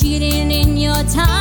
cheating in your time.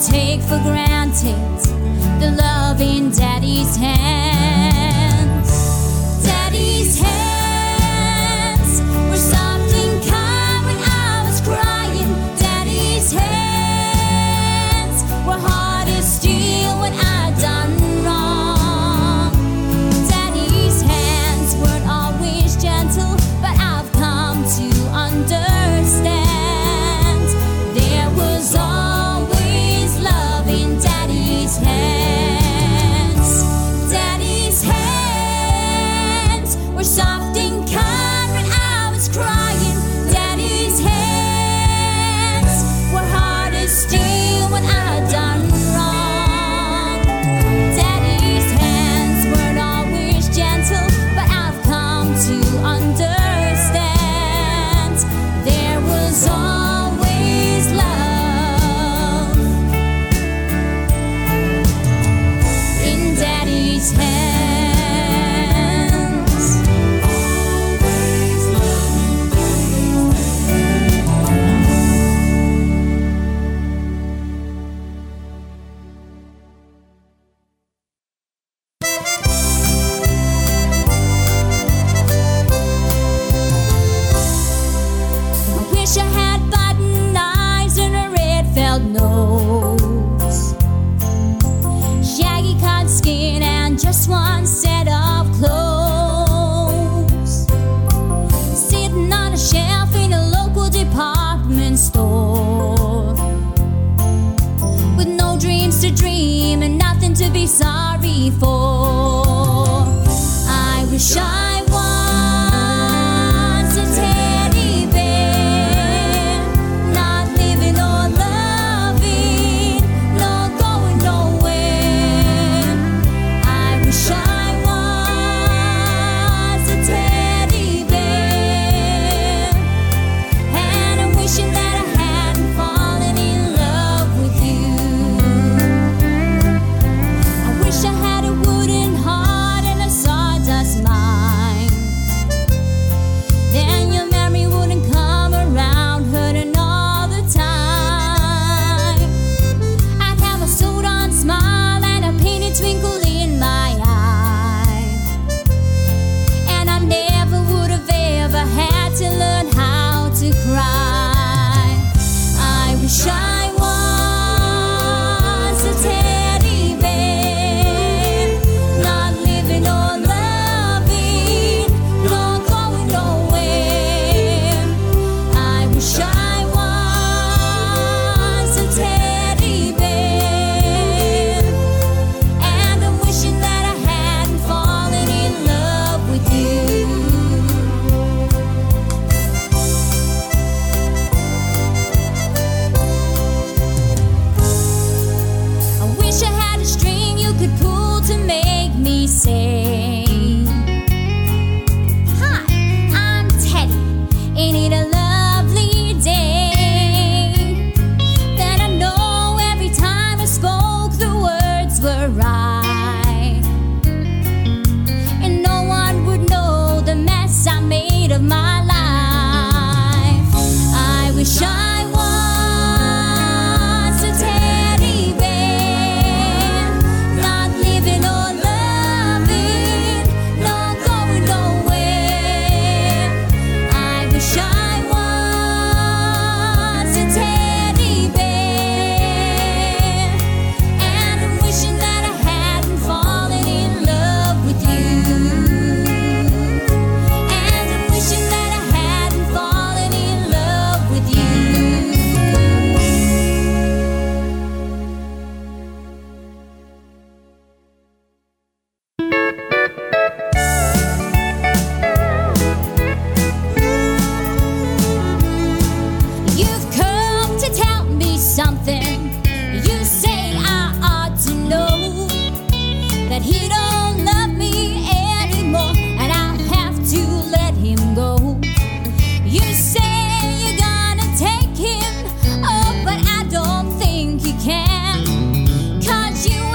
take for granted the love in Daddy's hands. Daddy's hands. You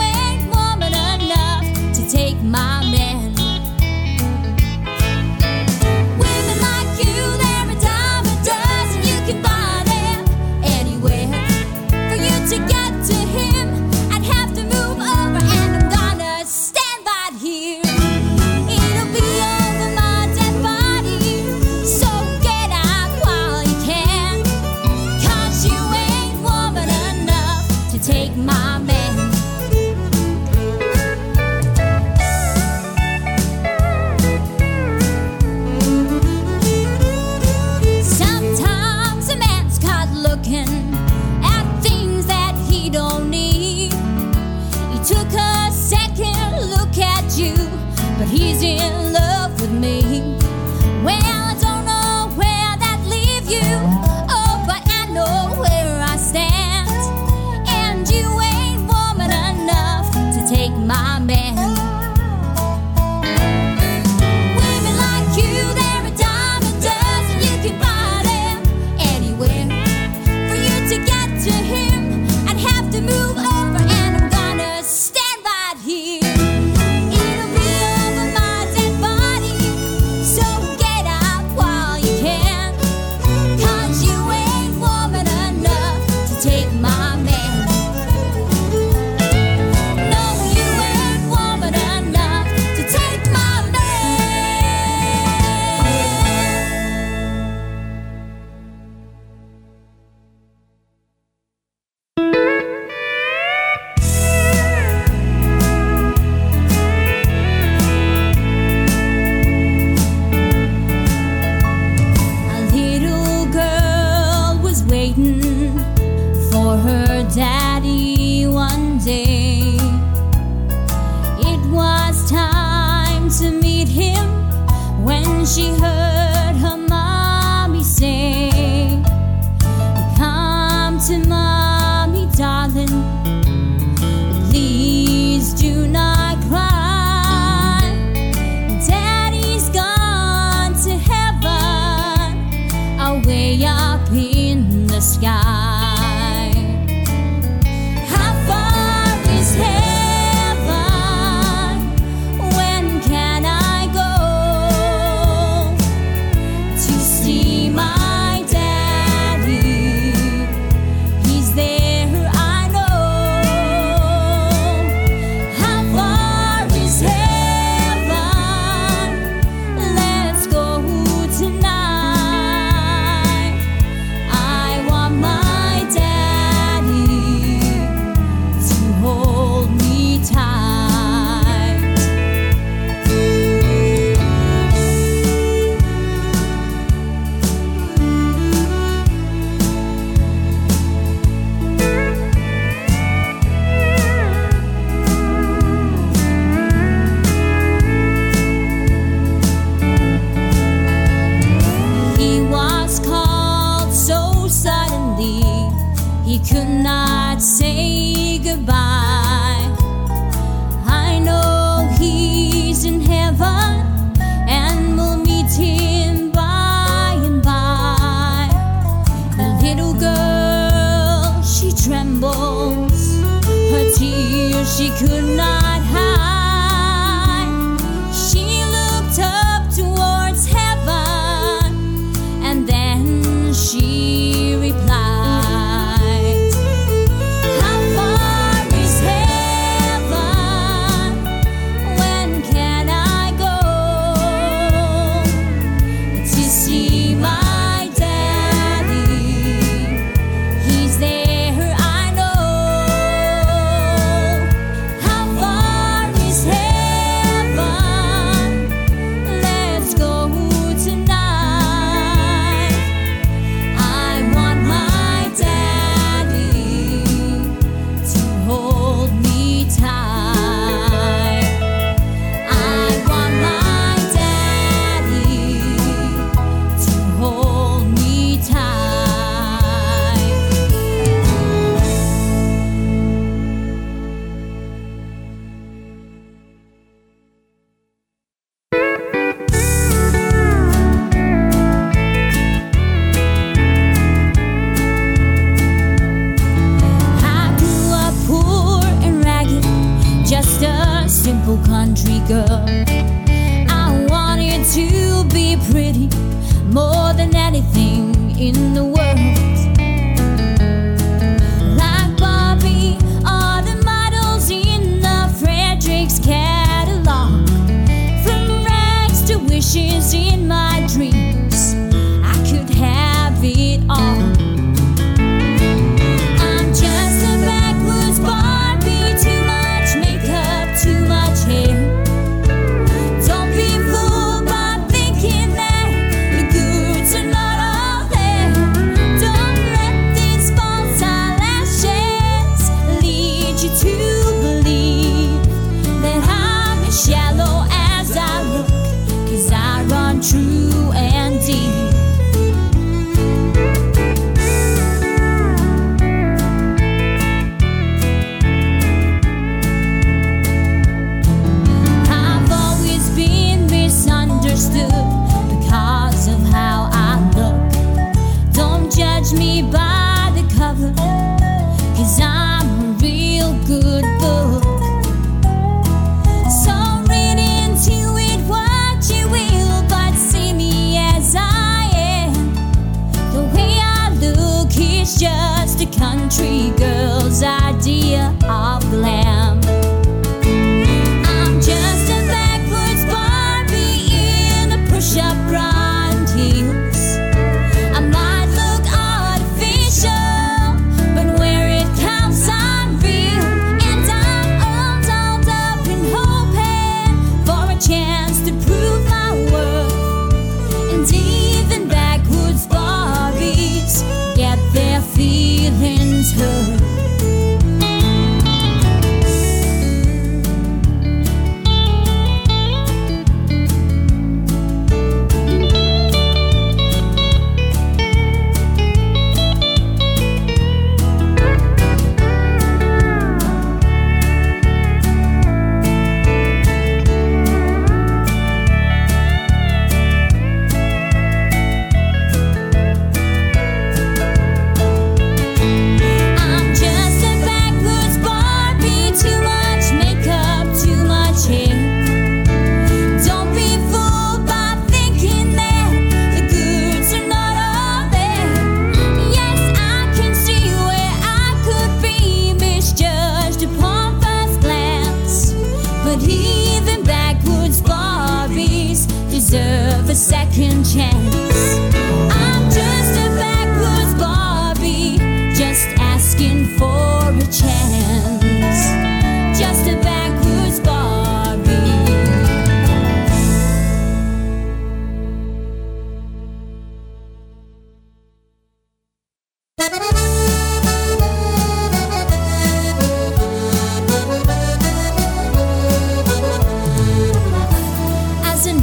she could not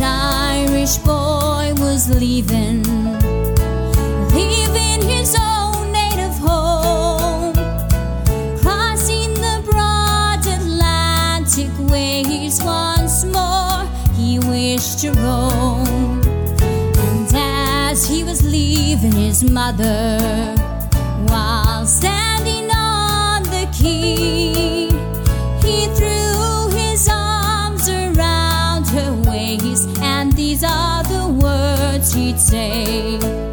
Irish boy was leaving, leaving his own native home, crossing the broad Atlantic waves once more. He wished to roam, and as he was leaving his mother, while standing on the quay. say.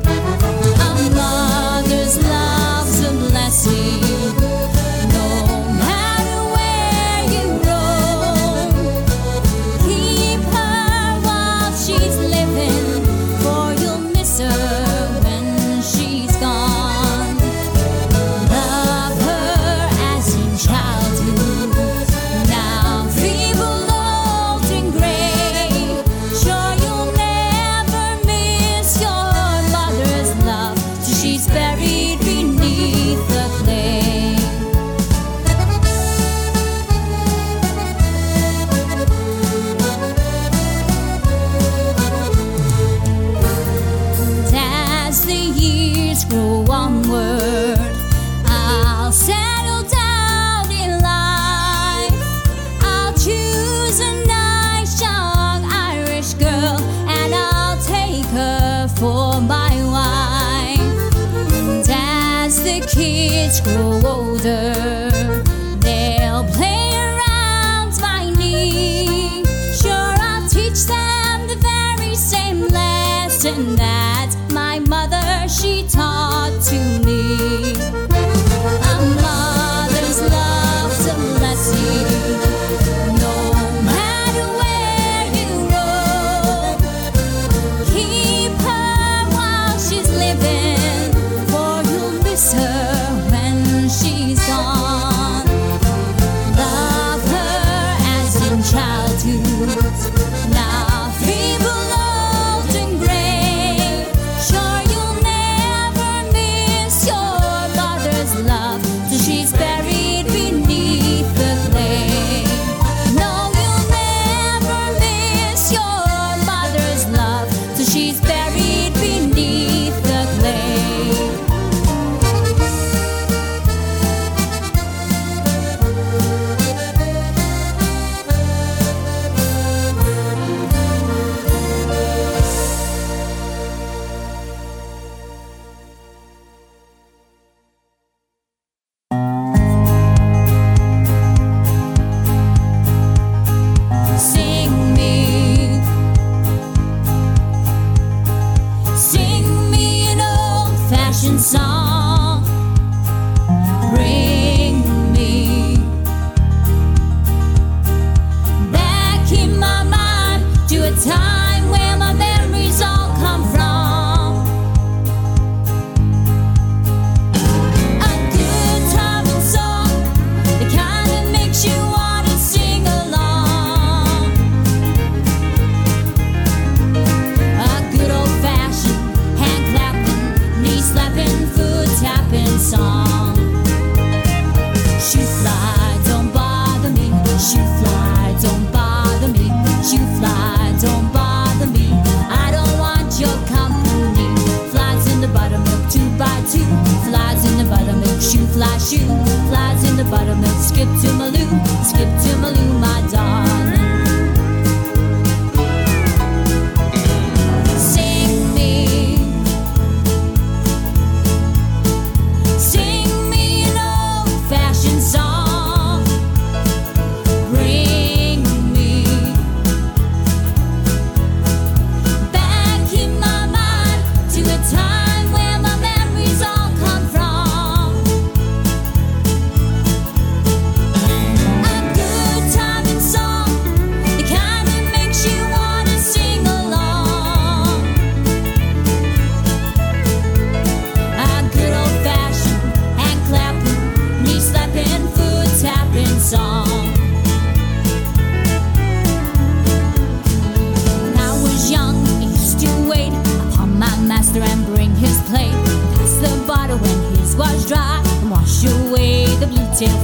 grow older.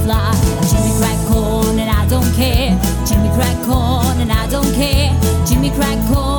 fly. Jimmy crack corn and I don't care. Jimmy crack corn and I don't care. Jimmy crack corn.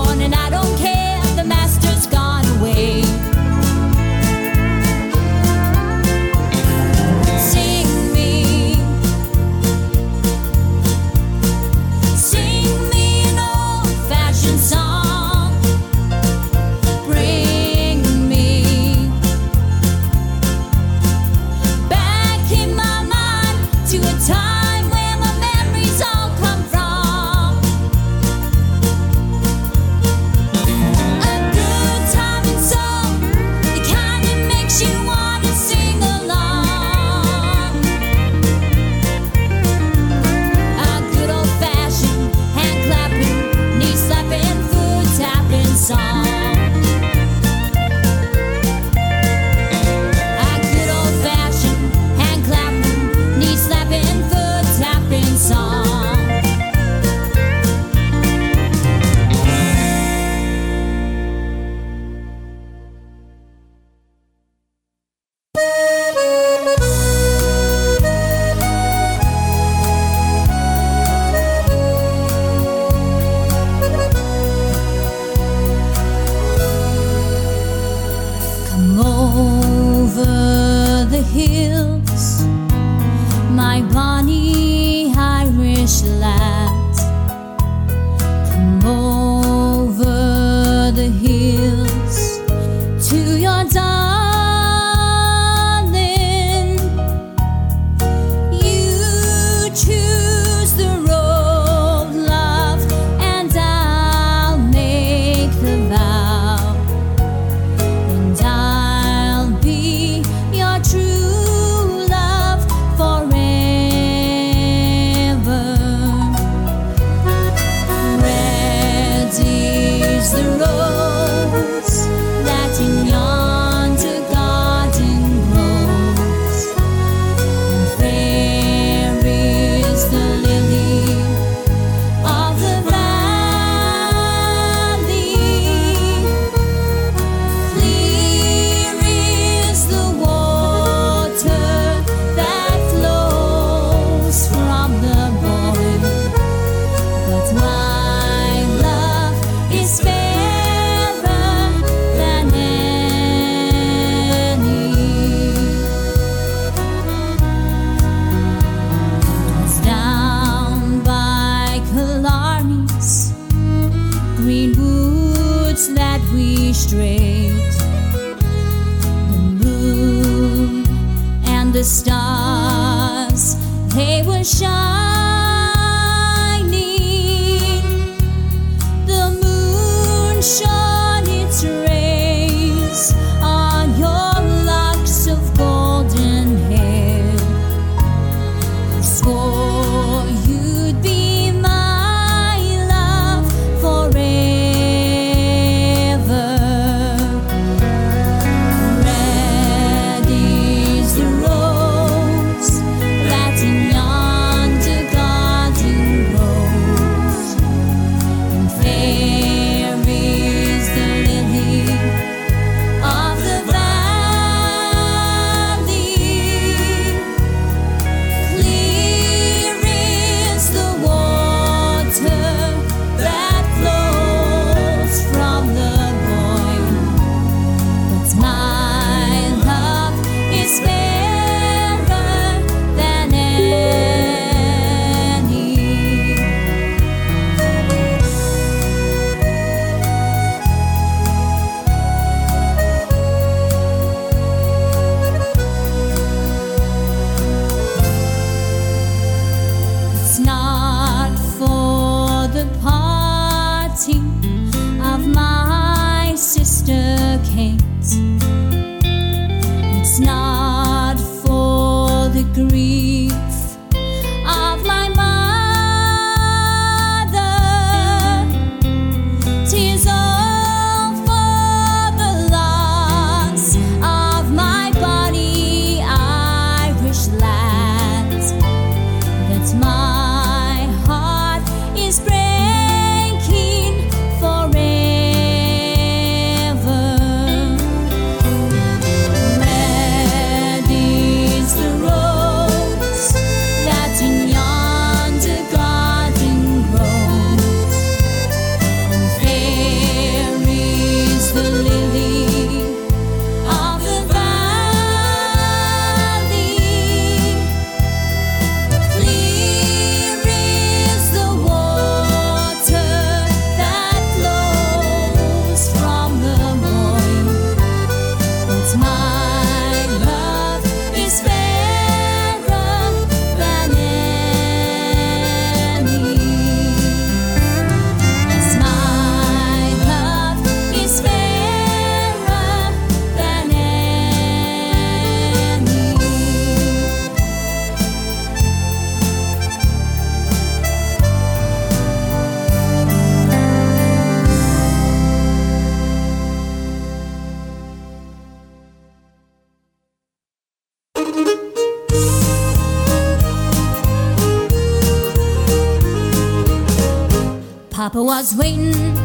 Papa was waiting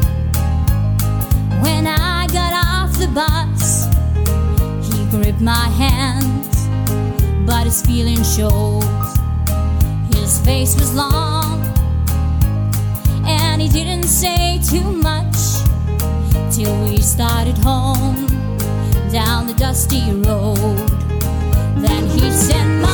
when I got off the bus. He gripped my hand, but his feeling shows. His face was long, and he didn't say too much till we started home down the dusty road. Then he said,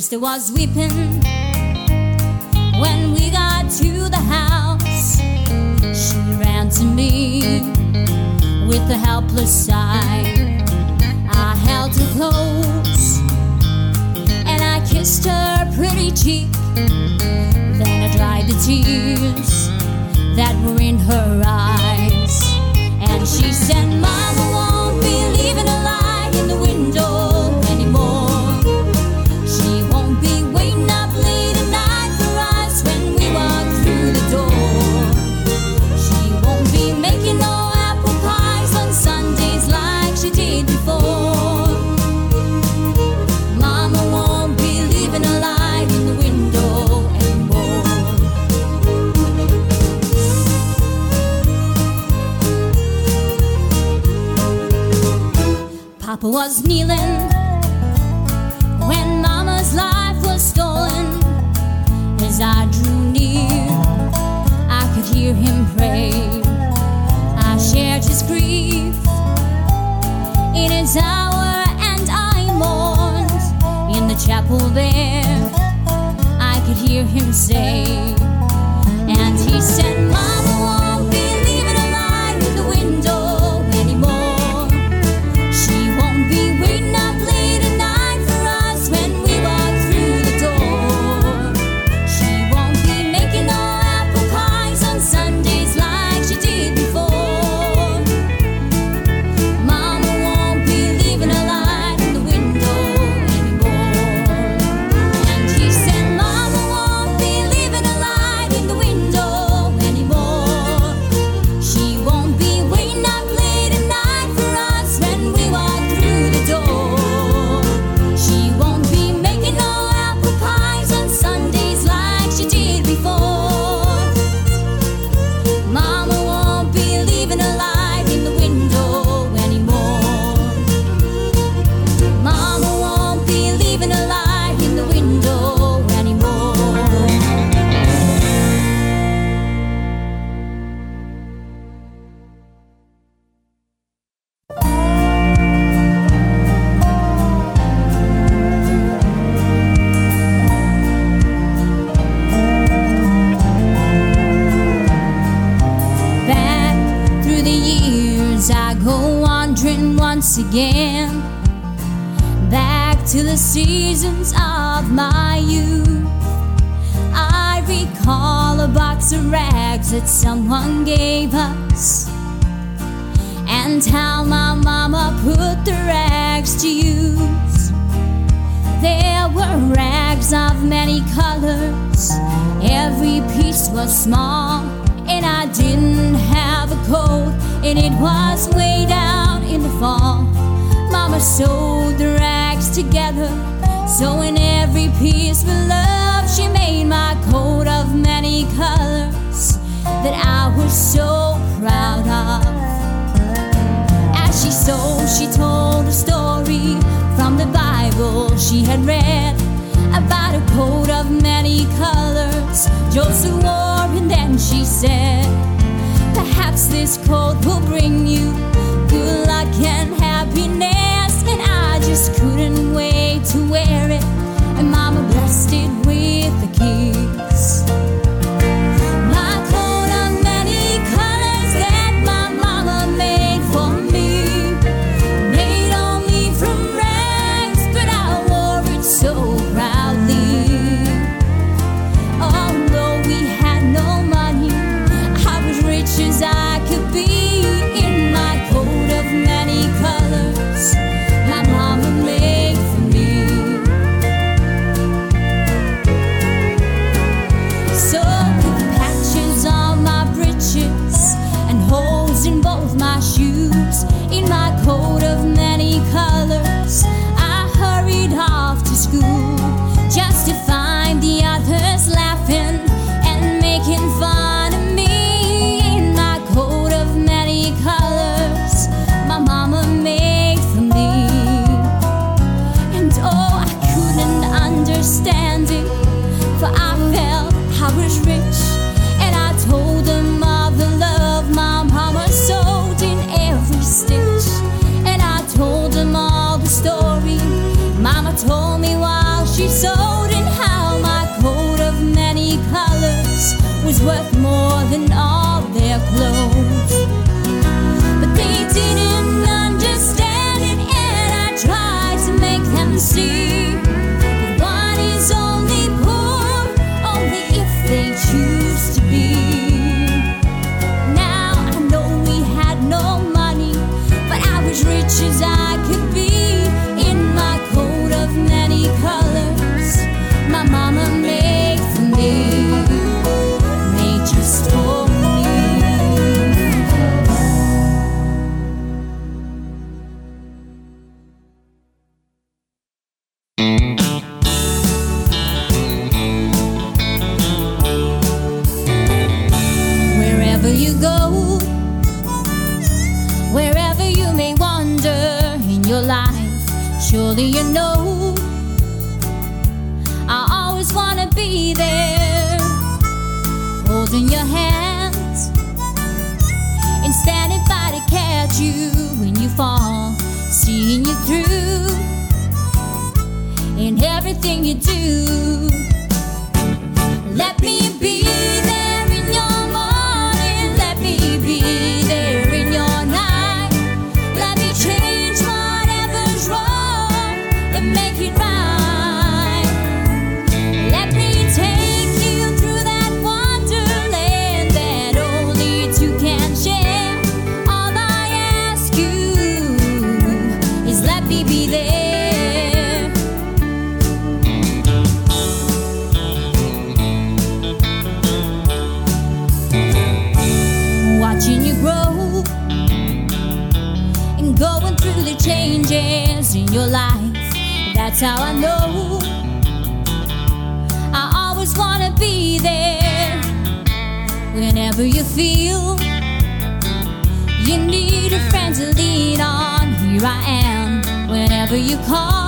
Sister was weeping when we got to the house. She ran to me with a helpless sigh. I held her close and I kissed her pretty cheek. Then I dried the tears that were in her eyes. And she said, Mama Papa was kneeling when Mama's life was stolen. As I drew near, I could hear him pray. I shared his grief in his hour, and I mourned in the chapel there. I could hear him say, again back to the seasons of my youth. I recall a box of rags that someone gave us, and how my mama put the rags to use. There were rags of many colors, every piece was small, and I didn't have a coat, and it was way down in the fall. Mama sewed the rags together, sewing every piece with love. She made my coat of many colors that I was so proud of. As she sewed, she told a story from the Bible she had read about a coat of many colors. Joseph wore, and then she said, Perhaps this coat will bring you good luck and sewed, and how my coat of many colors was worth more than all their clothes. But they didn't understand it, and I tried to make them see holding your hands and standing by to catch you when you fall, seeing you through in everything you do. Let me How I know I always wanna be there whenever you feel you need a friend to lean on. Here I am whenever you call.